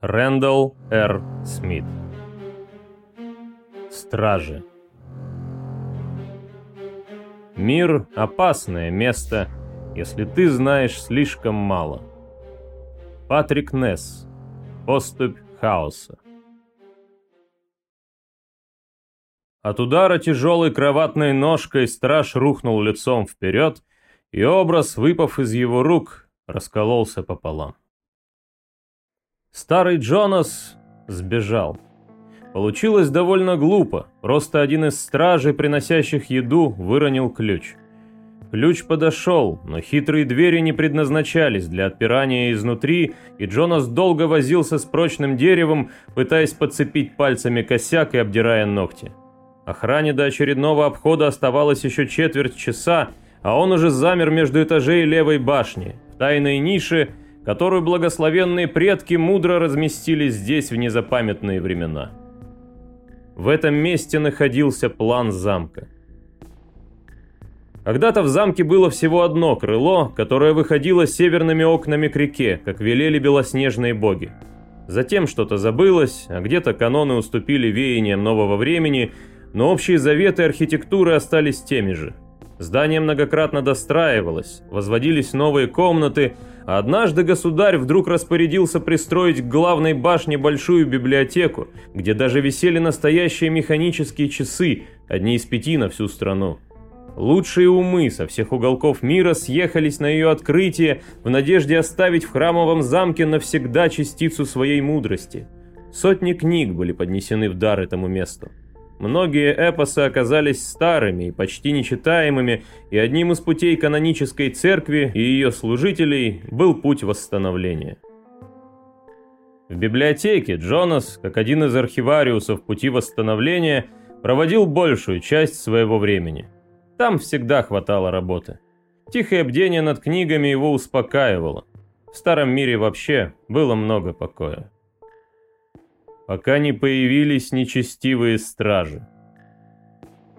Рэндалл Р. Смит Стражи Мир – опасное место, если ты знаешь слишком мало. Патрик Несс. Поступь хаоса. От удара тяжелой кроватной ножкой страж рухнул лицом вперед, и образ, выпав из его рук, раскололся пополам. Старый Джонас сбежал. Получилось довольно глупо, просто один из стражей, приносящих еду, выронил ключ. Ключ подошел, но хитрые двери не предназначались для отпирания изнутри, и Джонас долго возился с прочным деревом, пытаясь подцепить пальцами косяк и обдирая ногти. Охране до очередного обхода оставалось еще четверть часа, а он уже замер между этажей левой башни, в тайной нише, которую благословенные предки мудро разместили здесь в незапамятные времена. В этом месте находился план замка. Когда-то в замке было всего одно крыло, которое выходило северными окнами к реке, как велели белоснежные боги. Затем что-то забылось, а где-то каноны уступили веяниям нового времени, но общие заветы архитектуры остались теми же. Здание многократно достраивалось, возводились новые комнаты, а однажды государь вдруг распорядился пристроить к главной башне большую библиотеку, где даже висели настоящие механические часы, одни из пяти на всю страну. Лучшие умы со всех уголков мира съехались на ее открытие в надежде оставить в храмовом замке навсегда частицу своей мудрости. Сотни книг были поднесены в дар этому месту. Многие эпосы оказались старыми и почти нечитаемыми, и одним из путей канонической церкви и ее служителей был путь восстановления. В библиотеке Джонас, как один из архивариусов пути восстановления, проводил большую часть своего времени. Там всегда хватало работы. Тихое бдение над книгами его успокаивало. В старом мире вообще было много покоя пока не появились нечестивые стражи.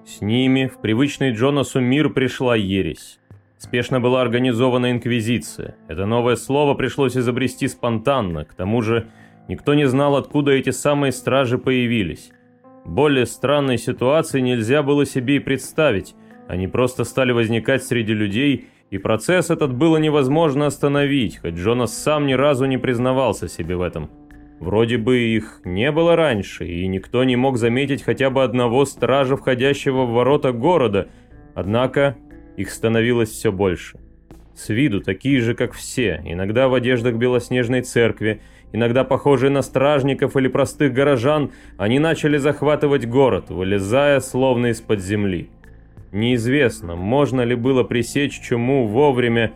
С ними в привычный Джонасу мир пришла ересь. Спешно была организована инквизиция. Это новое слово пришлось изобрести спонтанно, к тому же никто не знал, откуда эти самые стражи появились. Более странной ситуации нельзя было себе и представить. Они просто стали возникать среди людей, и процесс этот было невозможно остановить, хоть Джонас сам ни разу не признавался себе в этом. Вроде бы их не было раньше, и никто не мог заметить хотя бы одного стража, входящего в ворота города, однако их становилось все больше. С виду такие же, как все, иногда в одеждах Белоснежной церкви, иногда похожие на стражников или простых горожан, они начали захватывать город, вылезая словно из-под земли. Неизвестно, можно ли было пресечь чуму вовремя,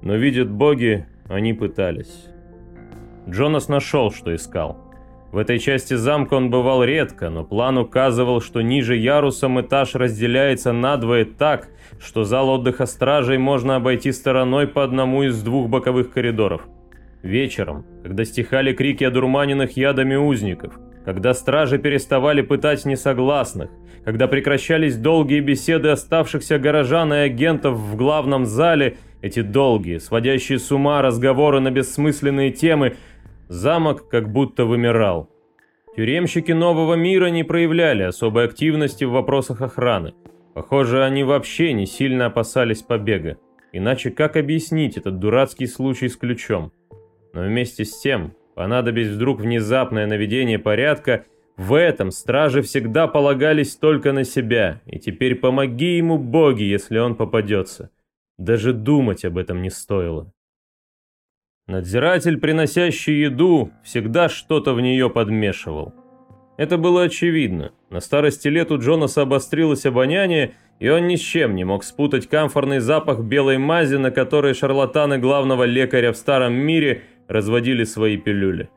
но, видят боги, они пытались. Джонас нашел, что искал. В этой части замка он бывал редко, но план указывал, что ниже ярусом этаж разделяется надвое так, что зал отдыха стражей можно обойти стороной по одному из двух боковых коридоров. Вечером, когда стихали крики одурманенных ядами узников, когда стражи переставали пытать несогласных, когда прекращались долгие беседы оставшихся горожан и агентов в главном зале, эти долгие, сводящие с ума разговоры на бессмысленные темы – Замок как будто вымирал. Тюремщики нового мира не проявляли особой активности в вопросах охраны. Похоже, они вообще не сильно опасались побега. Иначе как объяснить этот дурацкий случай с ключом? Но вместе с тем, понадобись вдруг внезапное наведение порядка, в этом стражи всегда полагались только на себя, и теперь помоги ему боги, если он попадется. Даже думать об этом не стоило. Надзиратель, приносящий еду, всегда что-то в нее подмешивал. Это было очевидно. На старости лет у Джонаса обострилось обоняние, и он ни с чем не мог спутать камфорный запах белой мази, на которой шарлатаны главного лекаря в старом мире разводили свои пилюли.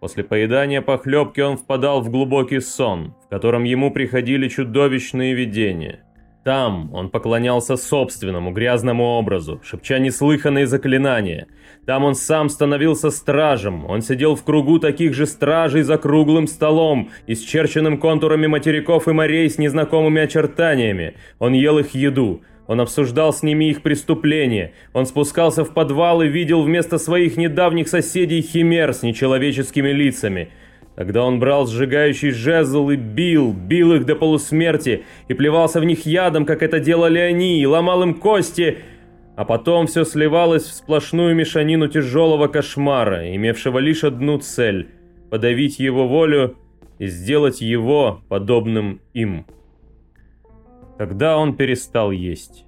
После поедания похлебки он впадал в глубокий сон, в котором ему приходили чудовищные видения – там он поклонялся собственному грязному образу, шепча неслыханные заклинания. Там он сам становился стражем, он сидел в кругу таких же стражей за круглым столом, исчерченным контурами материков и морей с незнакомыми очертаниями. Он ел их еду, Он обсуждал с ними их преступления. Он спускался в подвал и видел вместо своих недавних соседей химер с нечеловеческими лицами. Тогда он брал сжигающий жезл и бил, бил их до полусмерти, и плевался в них ядом, как это делали они, и ломал им кости, а потом все сливалось в сплошную мешанину тяжелого кошмара, имевшего лишь одну цель – подавить его волю и сделать его подобным им. Тогда он перестал есть.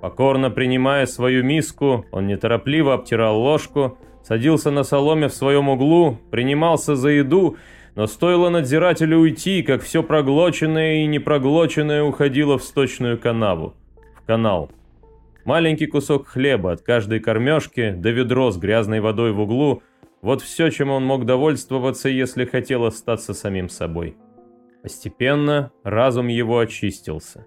Покорно принимая свою миску, он неторопливо обтирал ложку, садился на соломе в своем углу, принимался за еду, но стоило надзирателю уйти, как все проглоченное и непроглоченное уходило в сточную канаву, в канал. Маленький кусок хлеба от каждой кормежки, да ведро с грязной водой в углу – вот все, чем он мог довольствоваться, если хотел остаться самим собой. Постепенно разум его очистился.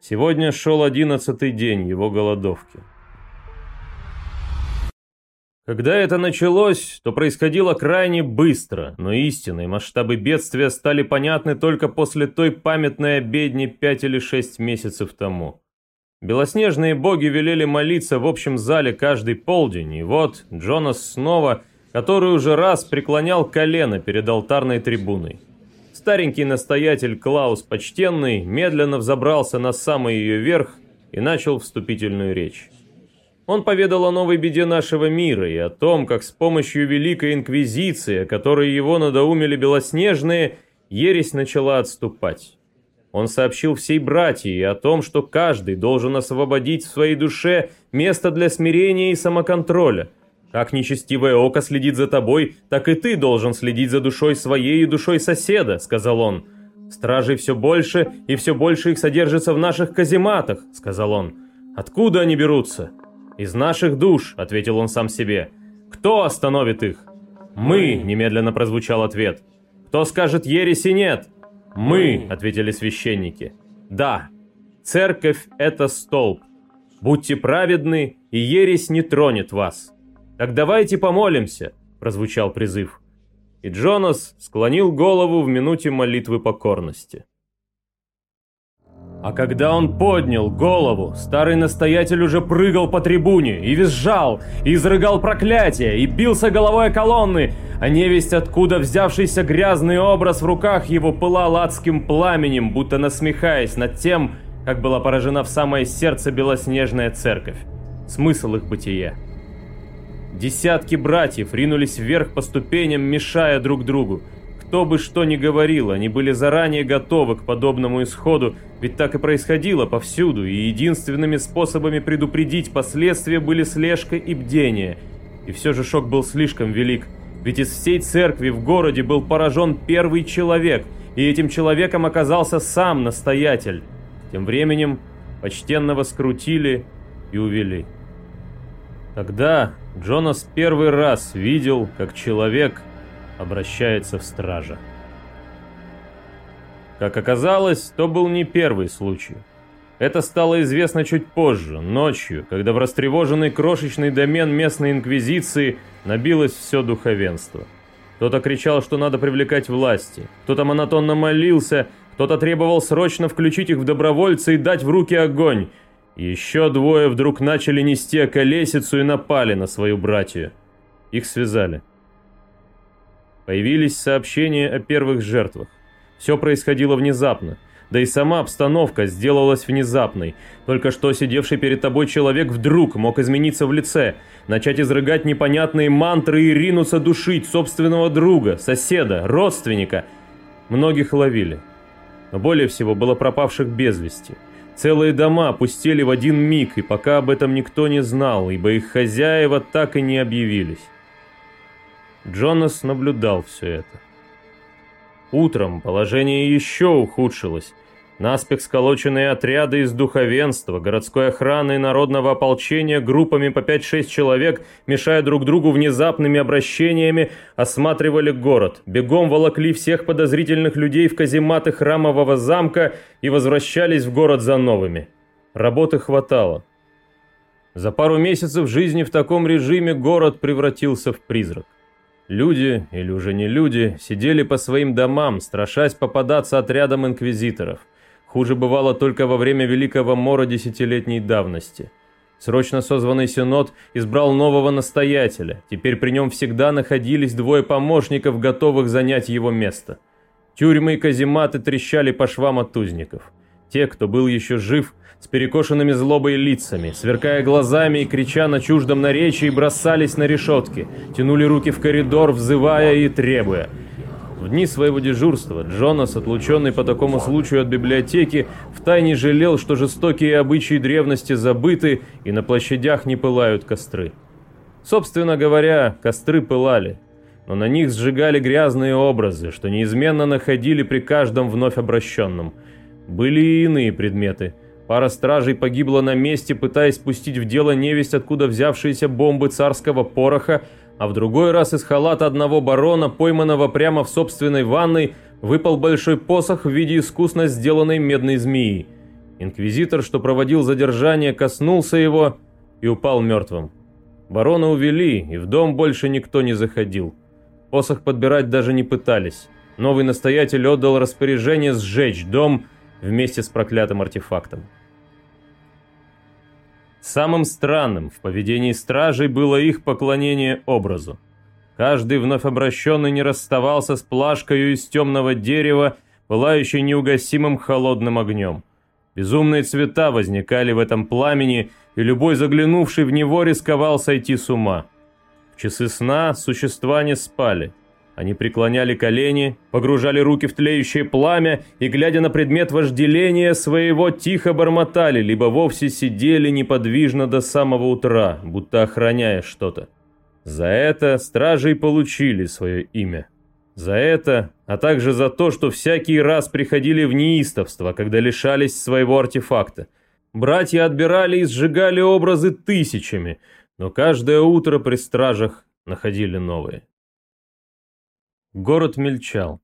Сегодня шел одиннадцатый день его голодовки. Когда это началось, то происходило крайне быстро, но истинные масштабы бедствия стали понятны только после той памятной обедни пять или шесть месяцев тому. Белоснежные боги велели молиться в общем зале каждый полдень, и вот Джонас снова, который уже раз преклонял колено перед алтарной трибуной. Старенький настоятель Клаус Почтенный медленно взобрался на самый ее верх и начал вступительную речь. Он поведал о новой беде нашего мира и о том, как с помощью Великой Инквизиции, которой его надоумили белоснежные, ересь начала отступать. Он сообщил всей братьи о том, что каждый должен освободить в своей душе место для смирения и самоконтроля – как нечестивое око следит за тобой, так и ты должен следить за душой своей и душой соседа», — сказал он. «Стражей все больше, и все больше их содержится в наших казематах», — сказал он. «Откуда они берутся?» «Из наших душ», — ответил он сам себе. «Кто остановит их?» «Мы», — немедленно прозвучал ответ. «Кто скажет ереси нет?» «Мы», — ответили священники. «Да, церковь — это столб. Будьте праведны, и ересь не тронет вас». «Так давайте помолимся», – прозвучал призыв. И Джонас склонил голову в минуте молитвы покорности. А когда он поднял голову, старый настоятель уже прыгал по трибуне и визжал, и изрыгал проклятия, и бился головой о колонны, а невесть откуда взявшийся грязный образ в руках его пылал адским пламенем, будто насмехаясь над тем, как была поражена в самое сердце белоснежная церковь. Смысл их бытия. Десятки братьев ринулись вверх по ступеням, мешая друг другу. Кто бы что ни говорил, они были заранее готовы к подобному исходу, ведь так и происходило повсюду, и единственными способами предупредить последствия были слежка и бдение. И все же шок был слишком велик, ведь из всей церкви в городе был поражен первый человек, и этим человеком оказался сам настоятель. Тем временем почтенного скрутили и увели. Тогда Джонас первый раз видел, как человек обращается в стража. Как оказалось, то был не первый случай. Это стало известно чуть позже, ночью, когда в растревоженный крошечный домен местной инквизиции набилось все духовенство. Кто-то кричал, что надо привлекать власти, кто-то монотонно молился, кто-то требовал срочно включить их в добровольцы и дать в руки огонь – еще двое вдруг начали нести околесицу и напали на свою братью. Их связали. Появились сообщения о первых жертвах. Все происходило внезапно. Да и сама обстановка сделалась внезапной. Только что сидевший перед тобой человек вдруг мог измениться в лице, начать изрыгать непонятные мантры и ринуться душить собственного друга, соседа, родственника. Многих ловили. Но более всего было пропавших без вести. Целые дома опустили в один миг, и пока об этом никто не знал, ибо их хозяева так и не объявились. Джонас наблюдал все это. Утром положение еще ухудшилось. Наспех сколоченные отряды из духовенства, городской охраны и народного ополчения группами по 5-6 человек, мешая друг другу внезапными обращениями, осматривали город, бегом волокли всех подозрительных людей в казематы храмового замка и возвращались в город за новыми. Работы хватало. За пару месяцев жизни в таком режиме город превратился в призрак. Люди, или уже не люди, сидели по своим домам, страшась попадаться отрядом инквизиторов – Хуже бывало только во время Великого Мора десятилетней давности. Срочно созванный Синод избрал нового настоятеля. Теперь при нем всегда находились двое помощников, готовых занять его место. Тюрьмы и казематы трещали по швам от узников. Те, кто был еще жив, с перекошенными злобой лицами, сверкая глазами и крича на чуждом наречии, бросались на решетки, тянули руки в коридор, взывая и требуя – в дни своего дежурства Джонас, отлученный по такому случаю от библиотеки, втайне жалел, что жестокие обычаи древности забыты и на площадях не пылают костры. Собственно говоря, костры пылали, но на них сжигали грязные образы, что неизменно находили при каждом вновь обращенном. Были и иные предметы. Пара стражей погибла на месте, пытаясь пустить в дело невесть, откуда взявшиеся бомбы царского пороха, а в другой раз из халата одного барона, пойманного прямо в собственной ванной, выпал большой посох в виде искусно сделанной медной змеи. Инквизитор, что проводил задержание, коснулся его и упал мертвым. Барона увели, и в дом больше никто не заходил. Посох подбирать даже не пытались. Новый настоятель отдал распоряжение сжечь дом вместе с проклятым артефактом. Самым странным в поведении стражей было их поклонение образу. Каждый вновь обращенный не расставался с плашкою из темного дерева, пылающей неугасимым холодным огнем. Безумные цвета возникали в этом пламени, и любой заглянувший в него рисковал сойти с ума. В часы сна существа не спали – они преклоняли колени, погружали руки в тлеющее пламя и, глядя на предмет вожделения своего, тихо бормотали, либо вовсе сидели неподвижно до самого утра, будто охраняя что-то. За это стражи и получили свое имя. За это, а также за то, что всякий раз приходили в неистовство, когда лишались своего артефакта. Братья отбирали и сжигали образы тысячами, но каждое утро при стражах находили новые. Город мельчал.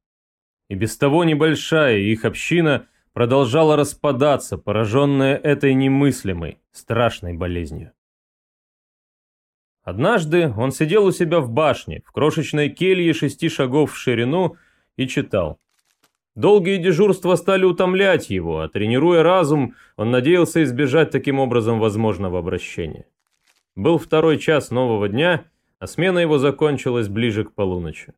И без того небольшая их община продолжала распадаться, пораженная этой немыслимой, страшной болезнью. Однажды он сидел у себя в башне, в крошечной келье шести шагов в ширину, и читал. Долгие дежурства стали утомлять его, а тренируя разум, он надеялся избежать таким образом возможного обращения. Был второй час нового дня, а смена его закончилась ближе к полуночи.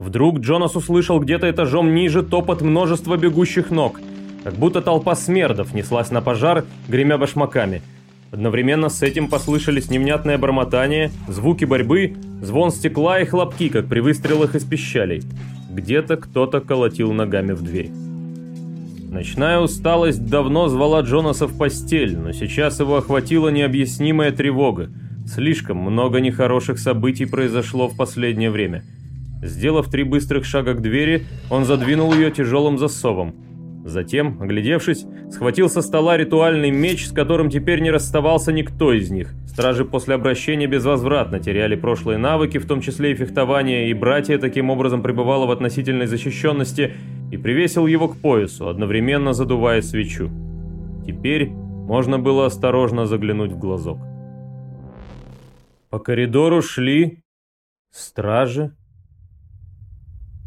Вдруг Джонас услышал где-то этажом ниже топот множества бегущих ног, как будто толпа смердов неслась на пожар, гремя башмаками. Одновременно с этим послышались невнятное бормотание, звуки борьбы, звон стекла и хлопки, как при выстрелах из пищалей. Где-то кто-то колотил ногами в дверь. Ночная усталость давно звала Джонаса в постель, но сейчас его охватила необъяснимая тревога. Слишком много нехороших событий произошло в последнее время – Сделав три быстрых шага к двери, он задвинул ее тяжелым засовом. Затем, оглядевшись, схватил со стола ритуальный меч, с которым теперь не расставался никто из них. Стражи после обращения безвозвратно теряли прошлые навыки, в том числе и фехтование, и братья таким образом пребывало в относительной защищенности, и привесил его к поясу, одновременно задувая свечу. Теперь можно было осторожно заглянуть в глазок. По коридору шли стражи,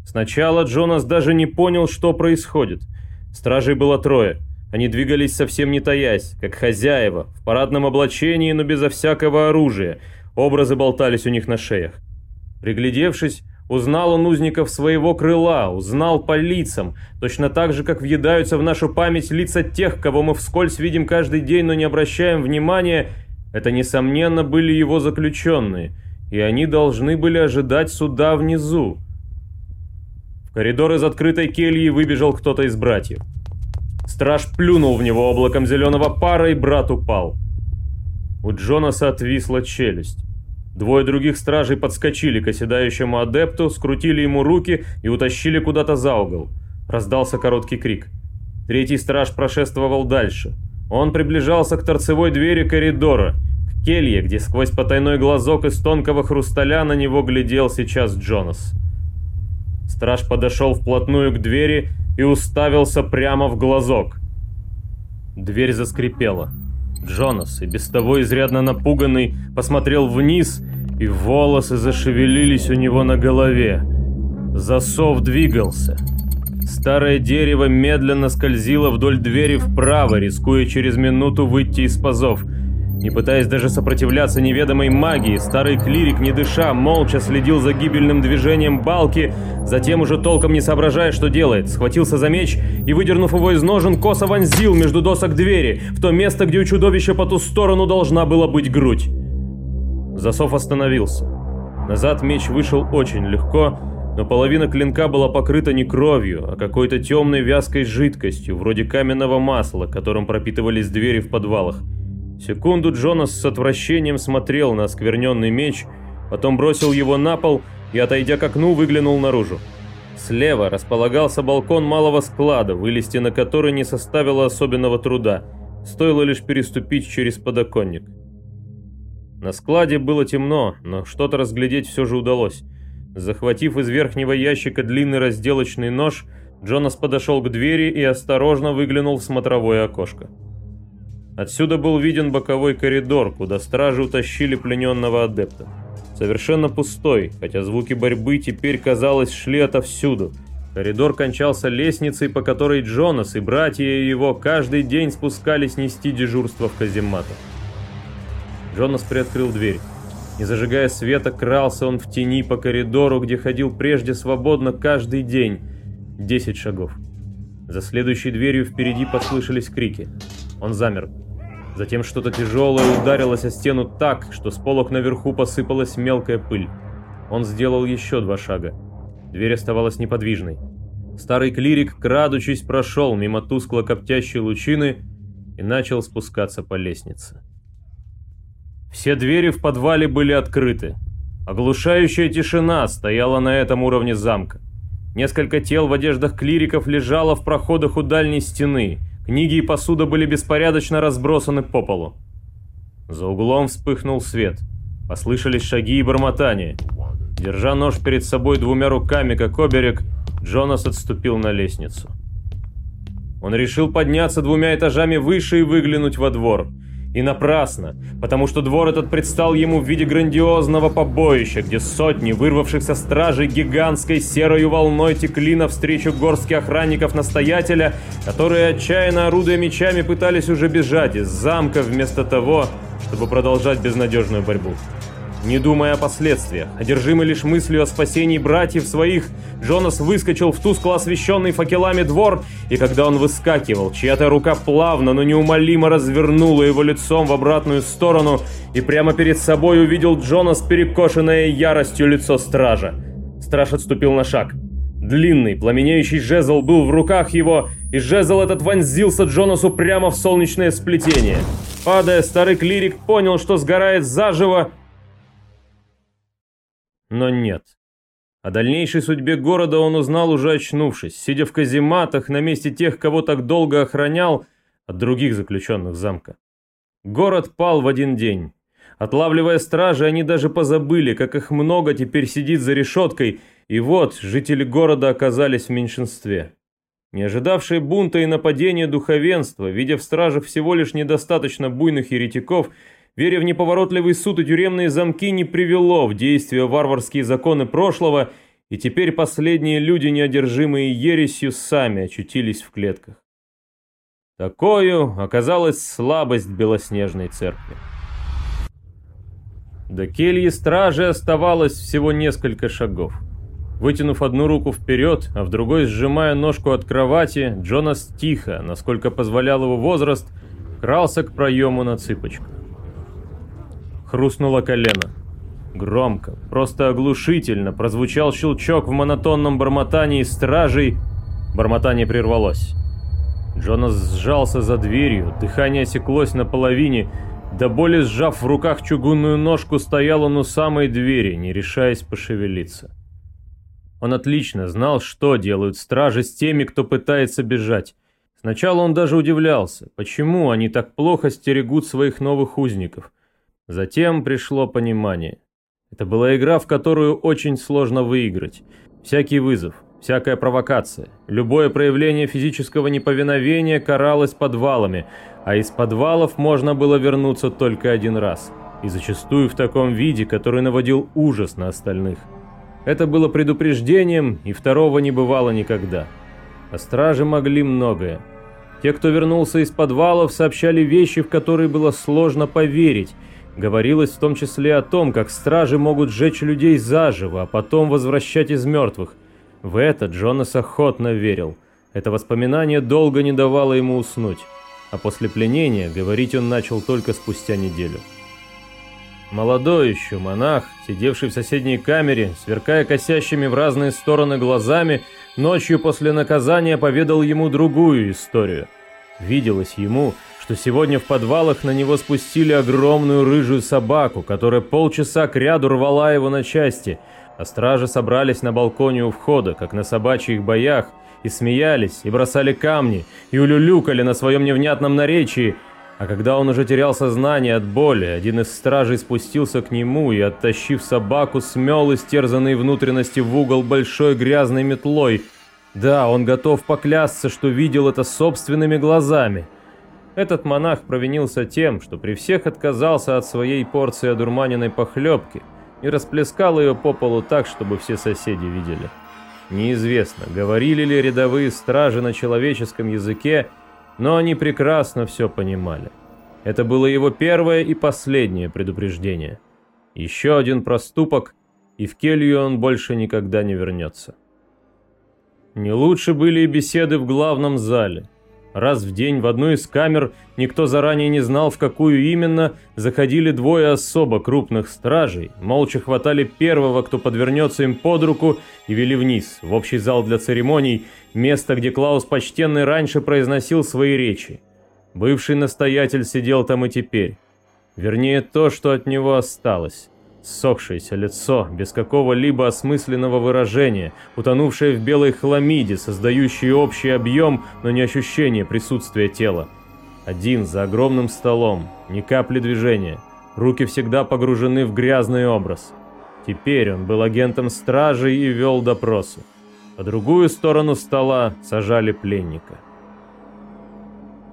Сначала Джонас даже не понял, что происходит. Стражей было трое. Они двигались совсем не таясь, как хозяева, в парадном облачении, но безо всякого оружия. Образы болтались у них на шеях. Приглядевшись, узнал он узников своего крыла, узнал по лицам, точно так же, как въедаются в нашу память лица тех, кого мы вскользь видим каждый день, но не обращаем внимания, это, несомненно, были его заключенные, и они должны были ожидать суда внизу коридор из открытой кельи выбежал кто-то из братьев. Страж плюнул в него облаком зеленого пара, и брат упал. У Джонаса отвисла челюсть. Двое других стражей подскочили к оседающему адепту, скрутили ему руки и утащили куда-то за угол. Раздался короткий крик. Третий страж прошествовал дальше. Он приближался к торцевой двери коридора, к келье, где сквозь потайной глазок из тонкого хрусталя на него глядел сейчас Джонас. Страж подошел вплотную к двери и уставился прямо в глазок. Дверь заскрипела. Джонас, и без того изрядно напуганный, посмотрел вниз, и волосы зашевелились у него на голове. Засов двигался. Старое дерево медленно скользило вдоль двери вправо, рискуя через минуту выйти из пазов. Не пытаясь даже сопротивляться неведомой магии, старый клирик, не дыша, молча следил за гибельным движением балки, затем уже толком не соображая, что делает, схватился за меч и, выдернув его из ножен, косо вонзил между досок двери, в то место, где у чудовища по ту сторону должна была быть грудь. Засов остановился. Назад меч вышел очень легко, но половина клинка была покрыта не кровью, а какой-то темной вязкой жидкостью, вроде каменного масла, которым пропитывались двери в подвалах. Секунду Джонас с отвращением смотрел на оскверненный меч, потом бросил его на пол и, отойдя к окну, выглянул наружу. Слева располагался балкон малого склада, вылезти на который не составило особенного труда, стоило лишь переступить через подоконник. На складе было темно, но что-то разглядеть все же удалось. Захватив из верхнего ящика длинный разделочный нож, Джонас подошел к двери и осторожно выглянул в смотровое окошко. Отсюда был виден боковой коридор, куда стражи утащили плененного адепта. Совершенно пустой, хотя звуки борьбы теперь, казалось, шли отовсюду. Коридор кончался лестницей, по которой Джонас и братья его каждый день спускались нести дежурство в казематах. Джонас приоткрыл дверь. Не зажигая света, крался он в тени по коридору, где ходил прежде свободно каждый день. Десять шагов. За следующей дверью впереди послышались крики. Он замер. Затем что-то тяжелое ударилось о стену так, что с полок наверху посыпалась мелкая пыль. Он сделал еще два шага. Дверь оставалась неподвижной. Старый клирик, крадучись, прошел мимо тускло коптящей лучины и начал спускаться по лестнице. Все двери в подвале были открыты. Оглушающая тишина стояла на этом уровне замка. Несколько тел в одеждах клириков лежало в проходах у дальней стены – Книги и посуда были беспорядочно разбросаны по полу. За углом вспыхнул свет. Послышались шаги и бормотания. Держа нож перед собой двумя руками, как оберег, Джонас отступил на лестницу. Он решил подняться двумя этажами выше и выглянуть во двор – и напрасно, потому что двор этот предстал ему в виде грандиозного побоища, где сотни вырвавшихся стражей гигантской серой волной текли навстречу горстки охранников-настоятеля, которые, отчаянно орудуя мечами, пытались уже бежать из замка вместо того, чтобы продолжать безнадежную борьбу. Не думая о последствиях, одержимый лишь мыслью о спасении братьев своих, Джонас выскочил в тускло освещенный факелами двор, и когда он выскакивал, чья-то рука плавно, но неумолимо развернула его лицом в обратную сторону, и прямо перед собой увидел Джонас перекошенное яростью лицо стража. Страж отступил на шаг. Длинный, пламенеющий жезл был в руках его, и жезл этот вонзился Джонасу прямо в солнечное сплетение. Падая, старый клирик понял, что сгорает заживо, но нет. О дальнейшей судьбе города он узнал уже очнувшись, сидя в казематах на месте тех, кого так долго охранял от других заключенных замка. Город пал в один день. Отлавливая стражи, они даже позабыли, как их много теперь сидит за решеткой, и вот жители города оказались в меньшинстве. Не ожидавшие бунта и нападения духовенства, видя в стражах всего лишь недостаточно буйных еретиков, веря в неповоротливый суд и тюремные замки, не привело в действие варварские законы прошлого, и теперь последние люди, неодержимые ересью, сами очутились в клетках. Такою оказалась слабость белоснежной церкви. До кельи стражи оставалось всего несколько шагов. Вытянув одну руку вперед, а в другой сжимая ножку от кровати, Джонас тихо, насколько позволял его возраст, крался к проему на цыпочках. Хрустнуло колено. Громко, просто оглушительно прозвучал щелчок в монотонном бормотании стражей. Бормотание прервалось. Джонас сжался за дверью, дыхание осеклось наполовине. До боли сжав в руках чугунную ножку, стоял он у самой двери, не решаясь пошевелиться. Он отлично знал, что делают стражи с теми, кто пытается бежать. Сначала он даже удивлялся, почему они так плохо стерегут своих новых узников. Затем пришло понимание. Это была игра, в которую очень сложно выиграть. Всякий вызов, всякая провокация, любое проявление физического неповиновения каралось подвалами, а из подвалов можно было вернуться только один раз. И зачастую в таком виде, который наводил ужас на остальных. Это было предупреждением, и второго не бывало никогда. А стражи могли многое. Те, кто вернулся из подвалов, сообщали вещи, в которые было сложно поверить. Говорилось в том числе о том, как стражи могут сжечь людей заживо, а потом возвращать из мертвых. В это Джонас охотно верил. Это воспоминание долго не давало ему уснуть. А после пленения говорить он начал только спустя неделю. Молодой еще монах, сидевший в соседней камере, сверкая косящими в разные стороны глазами, ночью после наказания поведал ему другую историю. Виделось ему, что сегодня в подвалах на него спустили огромную рыжую собаку, которая полчаса кряду рвала его на части, а стражи собрались на балконе у входа, как на собачьих боях, и смеялись, и бросали камни, и улюлюкали на своем невнятном наречии, а когда он уже терял сознание от боли, один из стражей спустился к нему и, оттащив собаку, смел истерзанные внутренности в угол большой грязной метлой. Да, он готов поклясться, что видел это собственными глазами. Этот монах провинился тем, что при всех отказался от своей порции одурманенной похлебки и расплескал ее по полу так, чтобы все соседи видели. Неизвестно, говорили ли рядовые стражи на человеческом языке, но они прекрасно все понимали. Это было его первое и последнее предупреждение. Еще один проступок, и в келью он больше никогда не вернется. Не лучше были и беседы в главном зале. Раз в день в одну из камер, никто заранее не знал, в какую именно, заходили двое особо крупных стражей, молча хватали первого, кто подвернется им под руку, и вели вниз, в общий зал для церемоний, место, где Клаус Почтенный раньше произносил свои речи. Бывший настоятель сидел там и теперь. Вернее, то, что от него осталось. Сохшееся лицо, без какого-либо осмысленного выражения, утонувшее в белой хламиде, создающее общий объем, но не ощущение присутствия тела. Один за огромным столом, ни капли движения, руки всегда погружены в грязный образ. Теперь он был агентом стражи и вел допросы. По другую сторону стола сажали пленника.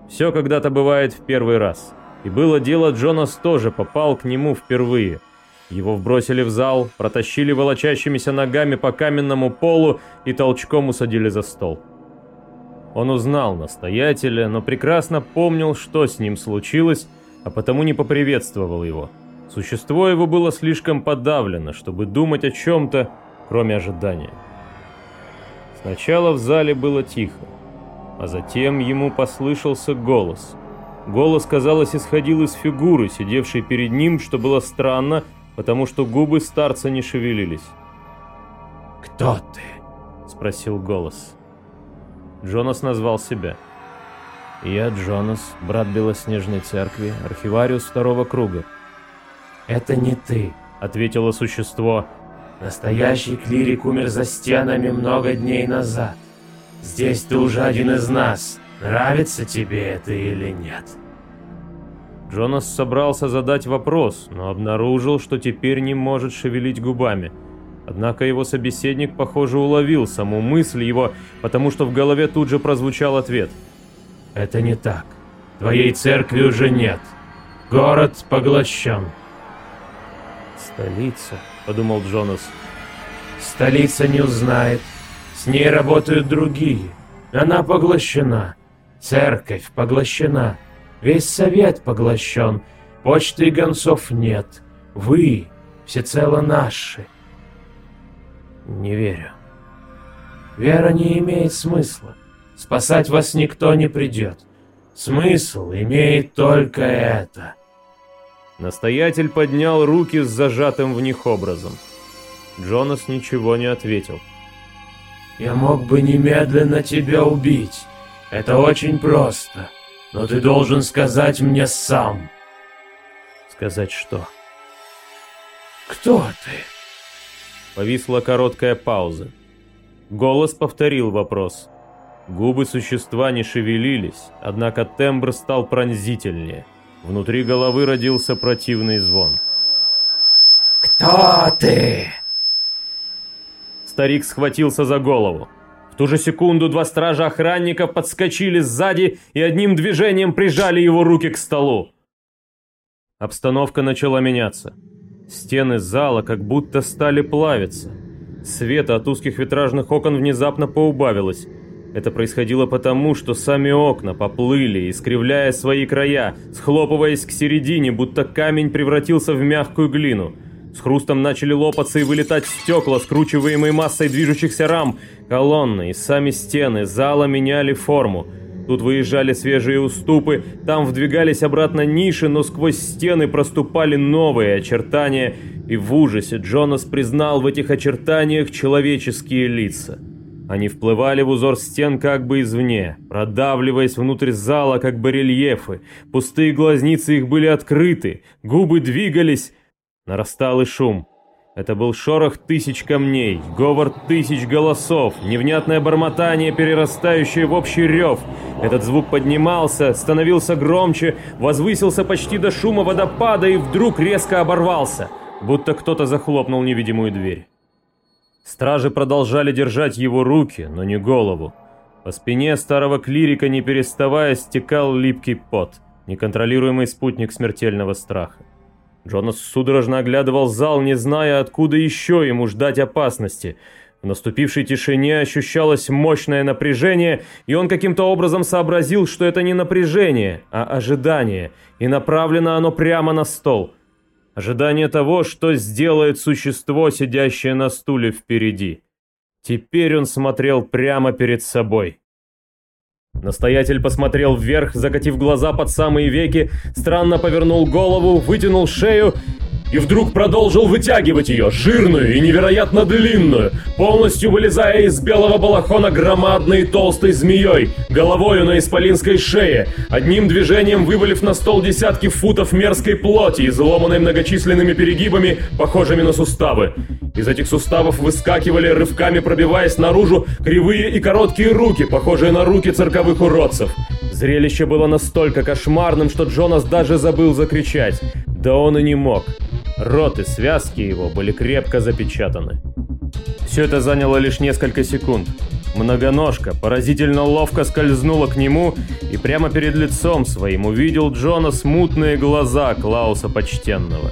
Все когда-то бывает в первый раз. И было дело, Джонас тоже попал к нему впервые – его вбросили в зал, протащили волочащимися ногами по каменному полу и толчком усадили за стол. Он узнал настоятеля, но прекрасно помнил, что с ним случилось, а потому не поприветствовал его. Существо его было слишком подавлено, чтобы думать о чем-то, кроме ожидания. Сначала в зале было тихо, а затем ему послышался голос. Голос, казалось, исходил из фигуры, сидевшей перед ним, что было странно, потому что губы старца не шевелились. «Кто ты?» — спросил голос. Джонас назвал себя. «Я Джонас, брат Белоснежной Церкви, архивариус второго круга». «Это не ты», — ответило существо. «Настоящий клирик умер за стенами много дней назад. Здесь ты уже один из нас. Нравится тебе это или нет?» Джонас собрался задать вопрос, но обнаружил, что теперь не может шевелить губами. Однако его собеседник, похоже, уловил саму мысль его, потому что в голове тут же прозвучал ответ. «Это не так. Твоей церкви уже нет. Город поглощен». «Столица», — подумал Джонас. «Столица не узнает. С ней работают другие. Она поглощена. Церковь поглощена». Весь совет поглощен, почты и гонцов нет. Вы всецело наши. Не верю. Вера не имеет смысла. Спасать вас никто не придет. Смысл имеет только это. Настоятель поднял руки с зажатым в них образом. Джонас ничего не ответил. «Я мог бы немедленно тебя убить. Это очень просто но ты должен сказать мне сам. Сказать что? Кто ты? Повисла короткая пауза. Голос повторил вопрос. Губы существа не шевелились, однако тембр стал пронзительнее. Внутри головы родился противный звон. «Кто ты?» Старик схватился за голову. Ту же секунду два стража охранников подскочили сзади и одним движением прижали его руки к столу. Обстановка начала меняться. Стены зала как будто стали плавиться. Света от узких витражных окон внезапно поубавилось. Это происходило потому, что сами окна поплыли, искривляя свои края, схлопываясь к середине, будто камень превратился в мягкую глину. С хрустом начали лопаться и вылетать стекла, скручиваемые массой движущихся рам. Колонны и сами стены зала меняли форму. Тут выезжали свежие уступы, там вдвигались обратно ниши, но сквозь стены проступали новые очертания, и в ужасе Джонас признал в этих очертаниях человеческие лица. Они вплывали в узор стен как бы извне, продавливаясь внутрь зала как барельефы. Пустые глазницы их были открыты, губы двигались. Нарастал и шум. Это был шорох тысяч камней, говор тысяч голосов, невнятное бормотание, перерастающее в общий рев. Этот звук поднимался, становился громче, возвысился почти до шума водопада и вдруг резко оборвался, будто кто-то захлопнул невидимую дверь. Стражи продолжали держать его руки, но не голову. По спине старого клирика, не переставая, стекал липкий пот, неконтролируемый спутник смертельного страха. Джонас судорожно оглядывал зал, не зная, откуда еще ему ждать опасности. В наступившей тишине ощущалось мощное напряжение, и он каким-то образом сообразил, что это не напряжение, а ожидание, и направлено оно прямо на стол – Ожидание того, что сделает существо, сидящее на стуле впереди. Теперь он смотрел прямо перед собой. Настоятель посмотрел вверх, закатив глаза под самые веки, странно повернул голову, вытянул шею и вдруг продолжил вытягивать ее, жирную и невероятно длинную, полностью вылезая из белого балахона громадной толстой змеей, головою на исполинской шее, одним движением вывалив на стол десятки футов мерзкой плоти, изломанной многочисленными перегибами, похожими на суставы. Из этих суставов выскакивали, рывками пробиваясь наружу, кривые и короткие руки, похожие на руки цирковых уродцев. Зрелище было настолько кошмарным, что Джонас даже забыл закричать. Да он и не мог. Рот и связки его были крепко запечатаны. Все это заняло лишь несколько секунд. Многоножка поразительно ловко скользнула к нему и прямо перед лицом своим увидел Джона смутные глаза Клауса Почтенного.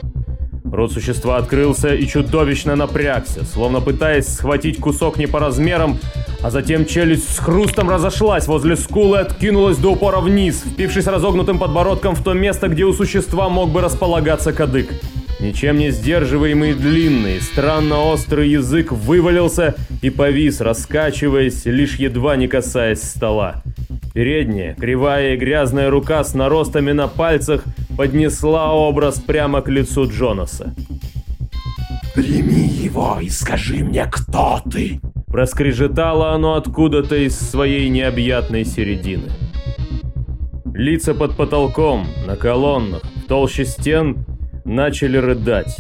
Рот существа открылся и чудовищно напрягся, словно пытаясь схватить кусок не по размерам, а затем челюсть с хрустом разошлась возле скулы и откинулась до упора вниз, впившись разогнутым подбородком в то место, где у существа мог бы располагаться кадык. Ничем не сдерживаемый длинный, странно острый язык вывалился и повис, раскачиваясь, лишь едва не касаясь стола. Передняя, кривая и грязная рука с наростами на пальцах поднесла образ прямо к лицу Джонаса. «Прими его и скажи мне, кто ты!» Проскрежетало оно откуда-то из своей необъятной середины. Лица под потолком, на колоннах, в толще стен начали рыдать.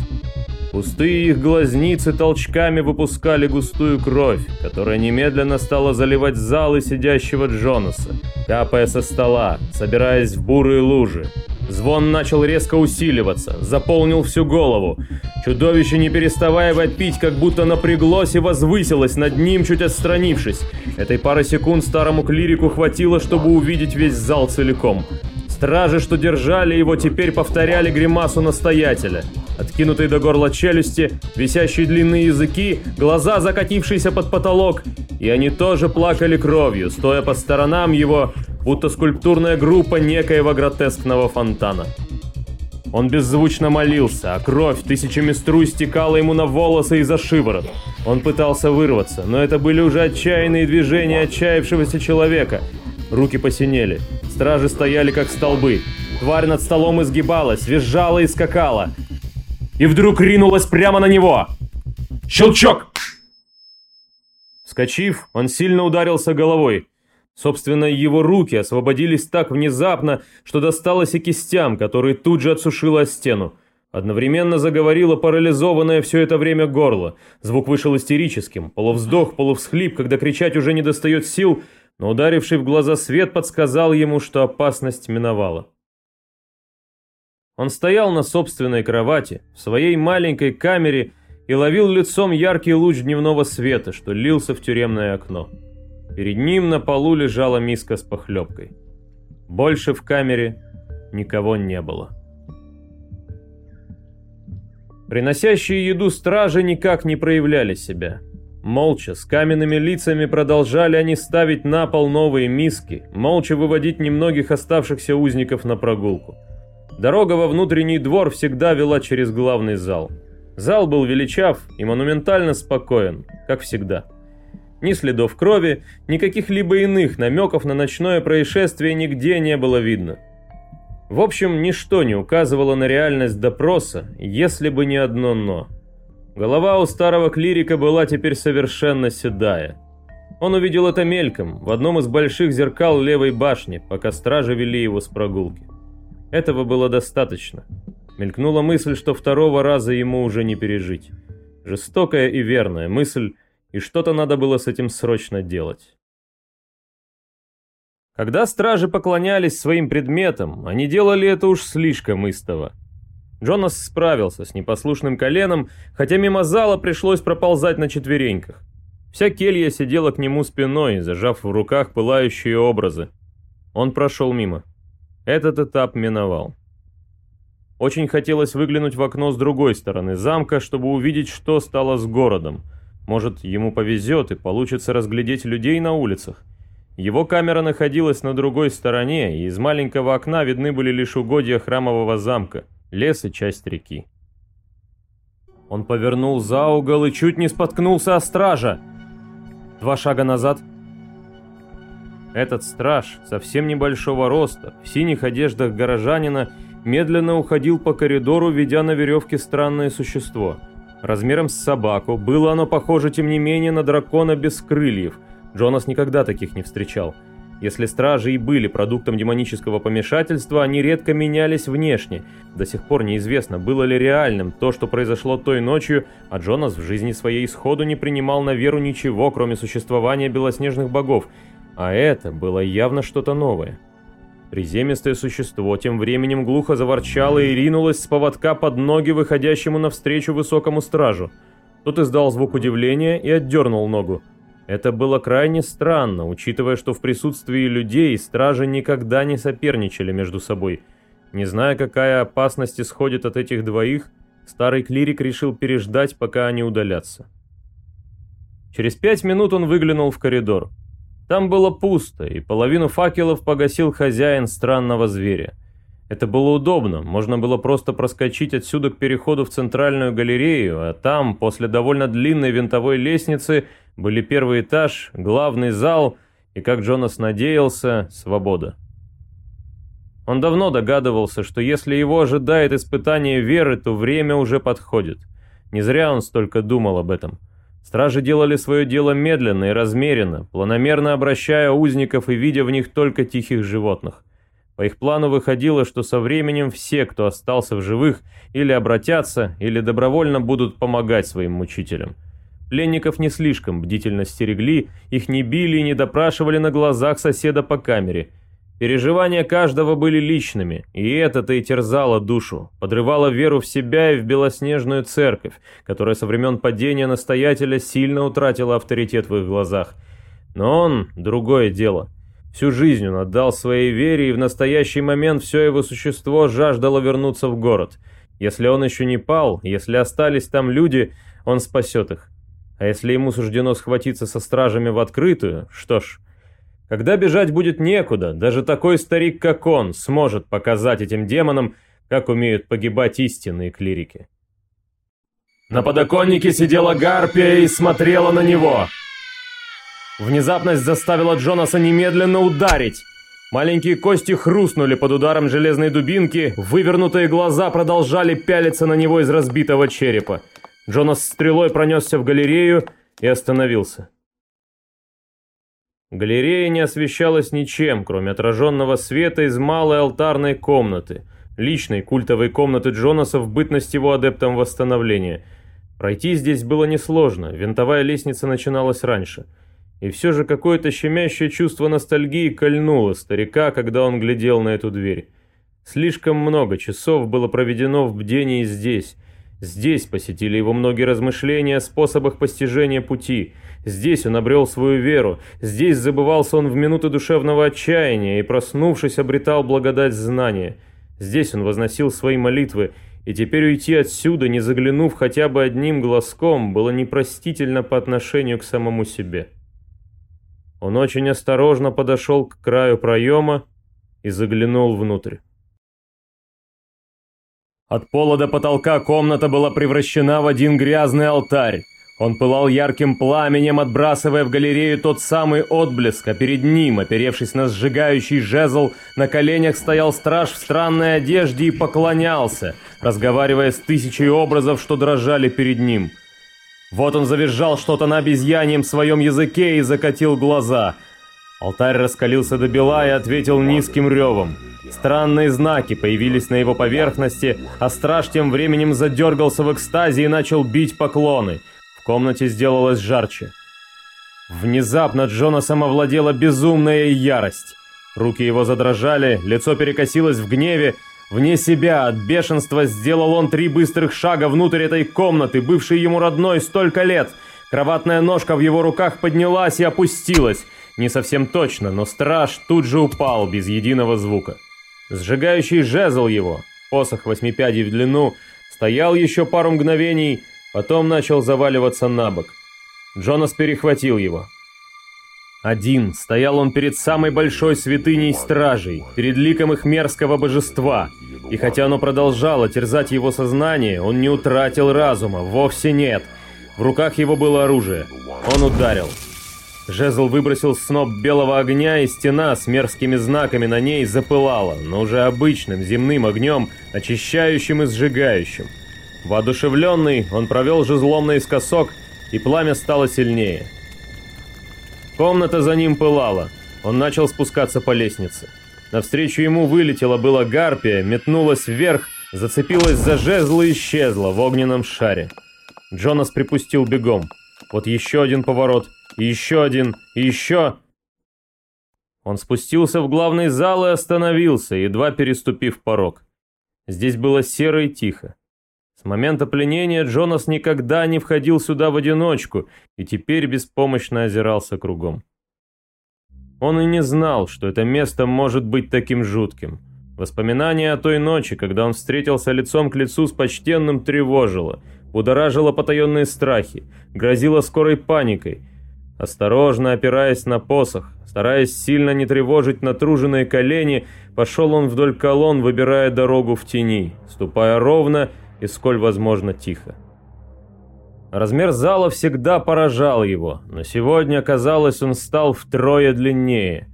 Пустые их глазницы толчками выпускали густую кровь, которая немедленно стала заливать залы сидящего Джонаса, капая со стола, собираясь в бурые лужи. Звон начал резко усиливаться, заполнил всю голову. Чудовище, не переставая вопить, как будто напряглось и возвысилось над ним, чуть отстранившись. Этой пары секунд старому клирику хватило, чтобы увидеть весь зал целиком. Стражи, что держали его, теперь повторяли гримасу настоятеля. Откинутые до горла челюсти, висящие длинные языки, глаза, закатившиеся под потолок. И они тоже плакали кровью, стоя по сторонам его, будто скульптурная группа некоего гротескного фонтана. Он беззвучно молился, а кровь тысячами струй стекала ему на волосы и за шиворот. Он пытался вырваться, но это были уже отчаянные движения отчаявшегося человека. Руки посинели. Стражи стояли как столбы. Тварь над столом изгибалась, визжала и скакала. И вдруг ринулась прямо на него. Щелчок! Вскочив, он сильно ударился головой. Собственно, его руки освободились так внезапно, что досталось и кистям, которые тут же отсушило стену. Одновременно заговорило парализованное все это время горло. Звук вышел истерическим, полувздох, полувсхлип, когда кричать уже не достает сил, но ударивший в глаза свет подсказал ему, что опасность миновала. Он стоял на собственной кровати, в своей маленькой камере и ловил лицом яркий луч дневного света, что лился в тюремное окно. Перед ним на полу лежала миска с похлебкой. Больше в камере никого не было. Приносящие еду стражи никак не проявляли себя. Молча, с каменными лицами продолжали они ставить на пол новые миски, молча выводить немногих оставшихся узников на прогулку. Дорога во внутренний двор всегда вела через главный зал. Зал был величав и монументально спокоен, как всегда. Ни следов крови, ни каких-либо иных намеков на ночное происшествие нигде не было видно. В общем, ничто не указывало на реальность допроса, если бы не одно «но». Голова у старого клирика была теперь совершенно седая. Он увидел это мельком, в одном из больших зеркал левой башни, пока стражи вели его с прогулки. Этого было достаточно. Мелькнула мысль, что второго раза ему уже не пережить. Жестокая и верная мысль, и что-то надо было с этим срочно делать. Когда стражи поклонялись своим предметам, они делали это уж слишком истово. Джонас справился с непослушным коленом, хотя мимо зала пришлось проползать на четвереньках. Вся келья сидела к нему спиной, зажав в руках пылающие образы. Он прошел мимо. Этот этап миновал. Очень хотелось выглянуть в окно с другой стороны замка, чтобы увидеть, что стало с городом – может, ему повезет и получится разглядеть людей на улицах. Его камера находилась на другой стороне, и из маленького окна видны были лишь угодья храмового замка, лес и часть реки. Он повернул за угол и чуть не споткнулся о стража. Два шага назад. Этот страж, совсем небольшого роста, в синих одеждах горожанина, медленно уходил по коридору, ведя на веревке странное существо – размером с собаку, было оно похоже, тем не менее, на дракона без крыльев. Джонас никогда таких не встречал. Если стражи и были продуктом демонического помешательства, они редко менялись внешне. До сих пор неизвестно, было ли реальным то, что произошло той ночью, а Джонас в жизни своей сходу не принимал на веру ничего, кроме существования белоснежных богов. А это было явно что-то новое. Приземистое существо тем временем глухо заворчало и ринулось с поводка под ноги выходящему навстречу высокому стражу. Тот издал звук удивления и отдернул ногу. Это было крайне странно, учитывая, что в присутствии людей стражи никогда не соперничали между собой. Не зная, какая опасность исходит от этих двоих, старый клирик решил переждать, пока они удалятся. Через пять минут он выглянул в коридор. Там было пусто, и половину факелов погасил хозяин странного зверя. Это было удобно, можно было просто проскочить отсюда к переходу в центральную галерею, а там, после довольно длинной винтовой лестницы, были первый этаж, главный зал и, как Джонас надеялся, свобода. Он давно догадывался, что если его ожидает испытание веры, то время уже подходит. Не зря он столько думал об этом. Стражи делали свое дело медленно и размеренно, планомерно обращая узников и видя в них только тихих животных. По их плану выходило, что со временем все, кто остался в живых, или обратятся, или добровольно будут помогать своим мучителям. Пленников не слишком бдительно стерегли, их не били и не допрашивали на глазах соседа по камере – Переживания каждого были личными, и это-то и терзало душу, подрывало веру в себя и в белоснежную церковь, которая со времен падения настоятеля сильно утратила авторитет в их глазах. Но он – другое дело. Всю жизнь он отдал своей вере, и в настоящий момент все его существо жаждало вернуться в город. Если он еще не пал, если остались там люди, он спасет их. А если ему суждено схватиться со стражами в открытую, что ж – когда бежать будет некуда, даже такой старик, как он, сможет показать этим демонам, как умеют погибать истинные клирики. На подоконнике сидела гарпия и смотрела на него. Внезапность заставила Джонаса немедленно ударить. Маленькие кости хрустнули под ударом железной дубинки, вывернутые глаза продолжали пялиться на него из разбитого черепа. Джонас стрелой пронесся в галерею и остановился. Галерея не освещалась ничем, кроме отраженного света из малой алтарной комнаты, личной культовой комнаты Джонаса в бытность его адептом восстановления. Пройти здесь было несложно, винтовая лестница начиналась раньше. И все же какое-то щемящее чувство ностальгии кольнуло старика, когда он глядел на эту дверь. Слишком много часов было проведено в бдении здесь. Здесь посетили его многие размышления о способах постижения пути – Здесь он обрел свою веру, здесь забывался он в минуты душевного отчаяния и, проснувшись, обретал благодать знания. Здесь он возносил свои молитвы, и теперь уйти отсюда, не заглянув хотя бы одним глазком, было непростительно по отношению к самому себе. Он очень осторожно подошел к краю проема и заглянул внутрь. От пола до потолка комната была превращена в один грязный алтарь. Он пылал ярким пламенем, отбрасывая в галерею тот самый отблеск, а перед ним, оперевшись на сжигающий жезл, на коленях стоял страж в странной одежде и поклонялся, разговаривая с тысячей образов, что дрожали перед ним. Вот он завизжал что-то на обезьяньем своем языке и закатил глаза. Алтарь раскалился до бела и ответил низким ревом. Странные знаки появились на его поверхности, а страж тем временем задергался в экстазе и начал бить поклоны – комнате сделалось жарче. Внезапно Джонасом овладела безумная ярость. Руки его задрожали, лицо перекосилось в гневе. Вне себя от бешенства сделал он три быстрых шага внутрь этой комнаты, бывшей ему родной столько лет. Кроватная ножка в его руках поднялась и опустилась. Не совсем точно, но страж тут же упал без единого звука. Сжигающий жезл его, посох восьмипядей в длину, стоял еще пару мгновений, Потом начал заваливаться на бок. Джонас перехватил его. Один стоял он перед самой большой святыней стражей, перед ликом их мерзкого божества. И хотя оно продолжало терзать его сознание, он не утратил разума, вовсе нет. В руках его было оружие. Он ударил. Жезл выбросил сноп белого огня, и стена с мерзкими знаками на ней запылала, но уже обычным земным огнем, очищающим и сжигающим. Воодушевленный, он провел жезлом наискосок, и пламя стало сильнее. Комната за ним пылала. Он начал спускаться по лестнице. Навстречу ему вылетела была гарпия, метнулась вверх, зацепилась за жезл и исчезла в огненном шаре. Джонас припустил бегом. Вот еще один поворот, и еще один, и еще... Он спустился в главный зал и остановился, едва переступив порог. Здесь было серо и тихо. С момента пленения Джонас никогда не входил сюда в одиночку и теперь беспомощно озирался кругом. Он и не знал, что это место может быть таким жутким. Воспоминание о той ночи, когда он встретился лицом к лицу с почтенным, тревожило, будоражило потаенные страхи, грозило скорой паникой. Осторожно опираясь на посох, стараясь сильно не тревожить натруженные колени, пошел он вдоль колонн, выбирая дорогу в тени, ступая ровно и сколь возможно тихо. Размер зала всегда поражал его, но сегодня, казалось, он стал втрое длиннее.